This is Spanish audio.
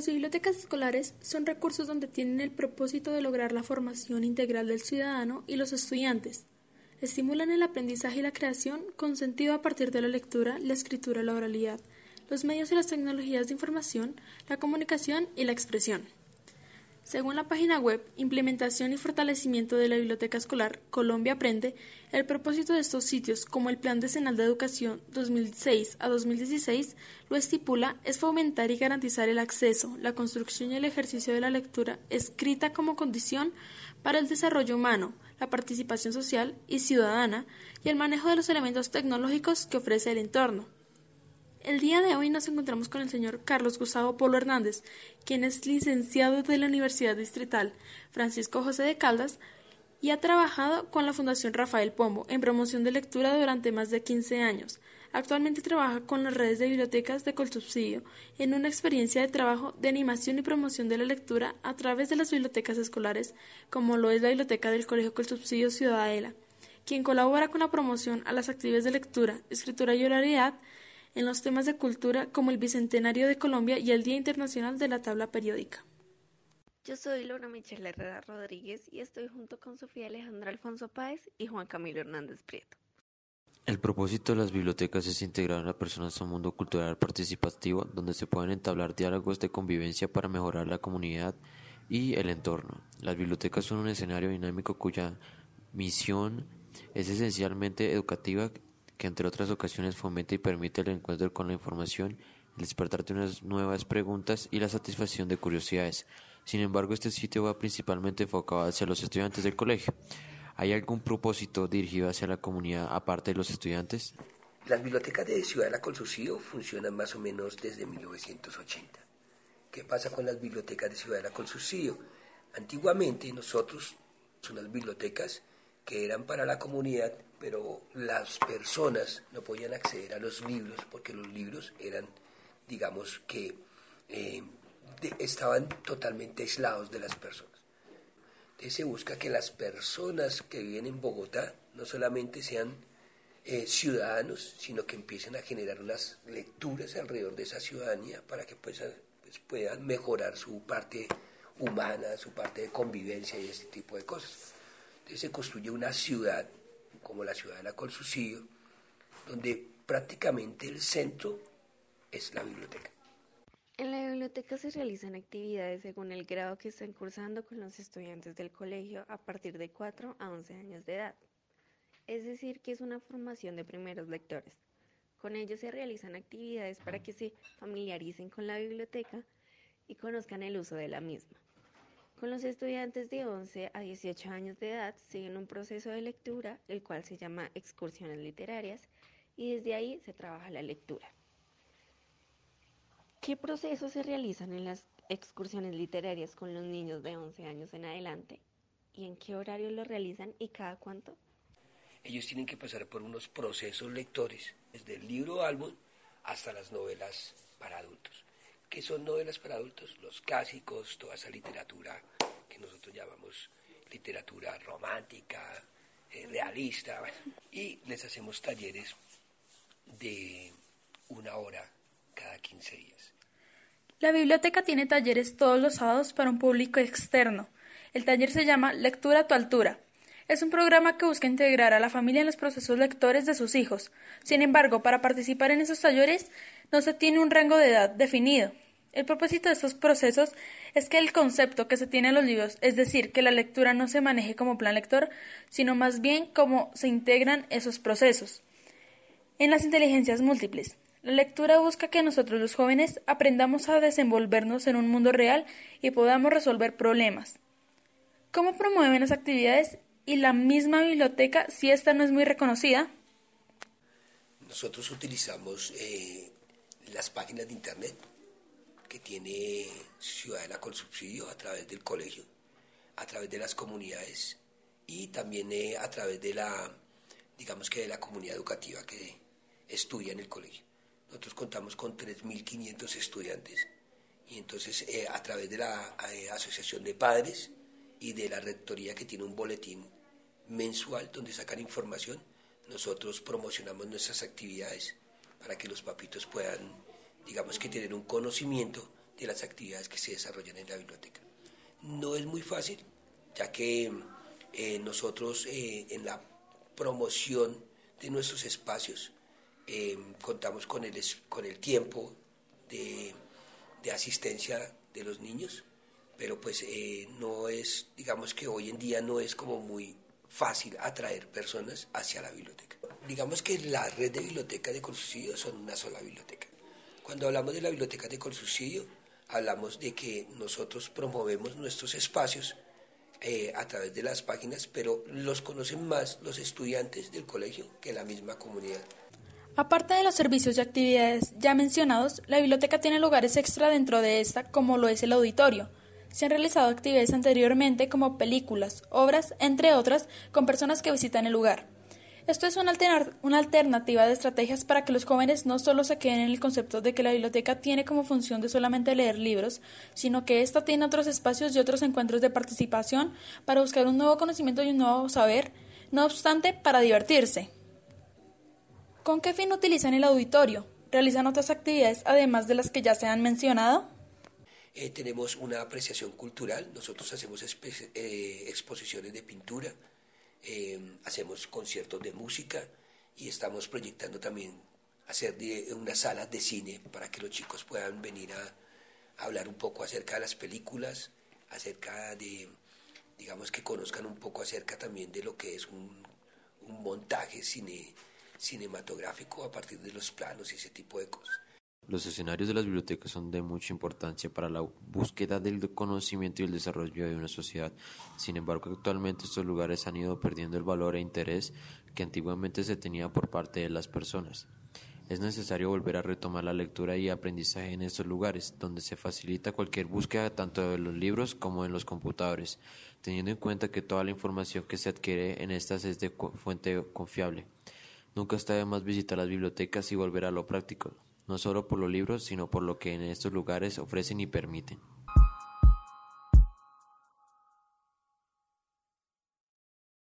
Las bibliotecas escolares son recursos donde tienen el propósito de lograr la formación integral del ciudadano y los estudiantes. Estimulan el aprendizaje y la creación con sentido a partir de la lectura, la escritura la oralidad, los medios y las tecnologías de información, la comunicación y la expresión. Según la página web Implementación y Fortalecimiento de la Biblioteca Escolar Colombia Aprende, el propósito de estos sitios, como el Plan Decenal de Educación 2006 a 2016 lo estipula, es fomentar y garantizar el acceso, la construcción y el ejercicio de la lectura escrita como condición para el desarrollo humano, la participación social y ciudadana y el manejo de los elementos tecnológicos que ofrece el entorno. El día de hoy nos encontramos con el señor Carlos Gustavo Polo Hernández, quien es licenciado de la Universidad Distrital Francisco José de Caldas y ha trabajado con la Fundación Rafael Pombo en promoción de lectura durante más de 15 años. Actualmente trabaja con las redes de bibliotecas de Colsubsidio en una experiencia de trabajo de animación y promoción de la lectura a través de las bibliotecas escolares, como lo es la biblioteca del Colegio Colsubsidio Ciudadela, quien colabora con la promoción a las actividades de lectura, escritura y oralidad en los temas de cultura como el Bicentenario de Colombia y el Día Internacional de la Tabla Periódica. Yo soy Laura Michelle Herrera Rodríguez y estoy junto con Sofía Alejandra Alfonso Páez y Juan Camilo Hernández Prieto. El propósito de las bibliotecas es integrar a las personas a un mundo cultural participativo donde se pueden entablar diálogos de convivencia para mejorar la comunidad y el entorno. Las bibliotecas son un escenario dinámico cuya misión es esencialmente educativa que entre otras ocasiones fomenta y permite el encuentro con la información, el despertar de unas nuevas preguntas y la satisfacción de curiosidades. Sin embargo, este sitio va principalmente enfocado hacia los estudiantes del colegio. ¿Hay algún propósito dirigido hacia la comunidad aparte de los estudiantes? Las bibliotecas de Ciudad de Consucio funcionan más o menos desde 1980. ¿Qué pasa con las bibliotecas de Ciudad de Consucio? Antiguamente nosotros, unas bibliotecas que eran para la comunidad, pero las personas no podían acceder a los libros porque los libros eran, digamos que, eh, estaban totalmente aislados de las personas. Entonces se busca que las personas que viven en Bogotá no solamente sean eh, ciudadanos, sino que empiecen a generar unas lecturas alrededor de esa ciudadanía para que pues, pues puedan mejorar su parte humana, su parte de convivencia y este tipo de cosas. Se construye una ciudad como la ciudad de la Colsucillo, donde prácticamente el centro es la biblioteca. En la biblioteca se realizan actividades según el grado que estén cursando con los estudiantes del colegio a partir de 4 a 11 años de edad. Es decir, que es una formación de primeros lectores. Con ellos se realizan actividades para que se familiaricen con la biblioteca y conozcan el uso de la misma. Con los estudiantes de 11 a 18 años de edad siguen un proceso de lectura, el cual se llama excursiones literarias, y desde ahí se trabaja la lectura. ¿Qué procesos se realizan en las excursiones literarias con los niños de 11 años en adelante? ¿Y en qué horario lo realizan y cada cuánto? Ellos tienen que pasar por unos procesos lectores, desde el libro álbum hasta las novelas para adultos. ¿Qué son novelas para adultos? Los clásicos, toda esa literatura que nosotros llamamos literatura romántica, eh, realista, y les hacemos talleres de una hora cada 15 días. La biblioteca tiene talleres todos los sábados para un público externo. El taller se llama Lectura a tu altura. Es un programa que busca integrar a la familia en los procesos lectores de sus hijos. Sin embargo, para participar en esos talleres no se tiene un rango de edad definido. El propósito de estos procesos es que el concepto que se tiene en los libros, es decir, que la lectura no se maneje como plan lector, sino más bien cómo se integran esos procesos. En las inteligencias múltiples, la lectura busca que nosotros los jóvenes aprendamos a desenvolvernos en un mundo real y podamos resolver problemas. ¿Cómo promueven las actividades y la misma biblioteca si esta no es muy reconocida? Nosotros utilizamos eh, las páginas de Internet que tiene Ciudadela con subsidio a través del colegio, a través de las comunidades y también eh, a través de la, digamos que de la comunidad educativa que estudia en el colegio. Nosotros contamos con 3.500 estudiantes y entonces eh, a través de la Asociación de Padres y de la Rectoría que tiene un boletín mensual donde sacan información, nosotros promocionamos nuestras actividades para que los papitos puedan digamos que tener un conocimiento de las actividades que se desarrollan en la biblioteca. No es muy fácil, ya que eh, nosotros eh, en la promoción de nuestros espacios eh, contamos con el, con el tiempo de, de asistencia de los niños, pero pues no es, digamos que hoy en día no es como muy fácil atraer personas hacia la biblioteca. Digamos que la red de bibliotecas de Colsubsidio son una sola biblioteca. Cuando hablamos de la biblioteca de Colsubsidio, hablamos de que nosotros promovemos nuestros espacios eh, a través de las páginas, pero los conocen más los estudiantes del colegio que la misma comunidad. Aparte de los servicios y actividades ya mencionados, la biblioteca tiene lugares extra dentro de esta, como lo es el auditorio, se han realizado actividades anteriormente como películas, obras, entre otras, con personas que visitan el lugar. Esto es una, alternativa de estrategias para que los jóvenes no solo se queden en el concepto de que la biblioteca tiene como función de solamente leer libros, sino que ésta tiene otros espacios y otros encuentros de participación para buscar un nuevo conocimiento y un nuevo saber, no obstante, para divertirse. ¿Con qué fin utilizan el auditorio? ¿Realizan otras actividades además de las que ya se han mencionado? Eh, tenemos una apreciación cultural, nosotros hacemos eh, exposiciones de pintura, eh, hacemos conciertos de música y estamos proyectando también hacer unas salas de cine para que los chicos puedan venir a, hablar un poco acerca de las películas, acerca de, digamos que conozcan un poco acerca también de lo que es un, un montaje cine, cinematográfico a partir de los planos y ese tipo de cosas. Los escenarios de las bibliotecas son de mucha importancia para la búsqueda del conocimiento y el desarrollo de una sociedad. Sin embargo, actualmente estos lugares han ido perdiendo el valor e interés que antiguamente se tenía por parte de las personas. Es necesario volver a retomar la lectura y aprendizaje en estos lugares, donde se facilita cualquier búsqueda tanto en los libros como en los computadores, teniendo en cuenta que toda la información que se adquiere en estas es de fuente confiable. Nunca está de más visitar las bibliotecas y volver a lo práctico no solo por los libros, sino por lo que en estos lugares ofrecen y permiten.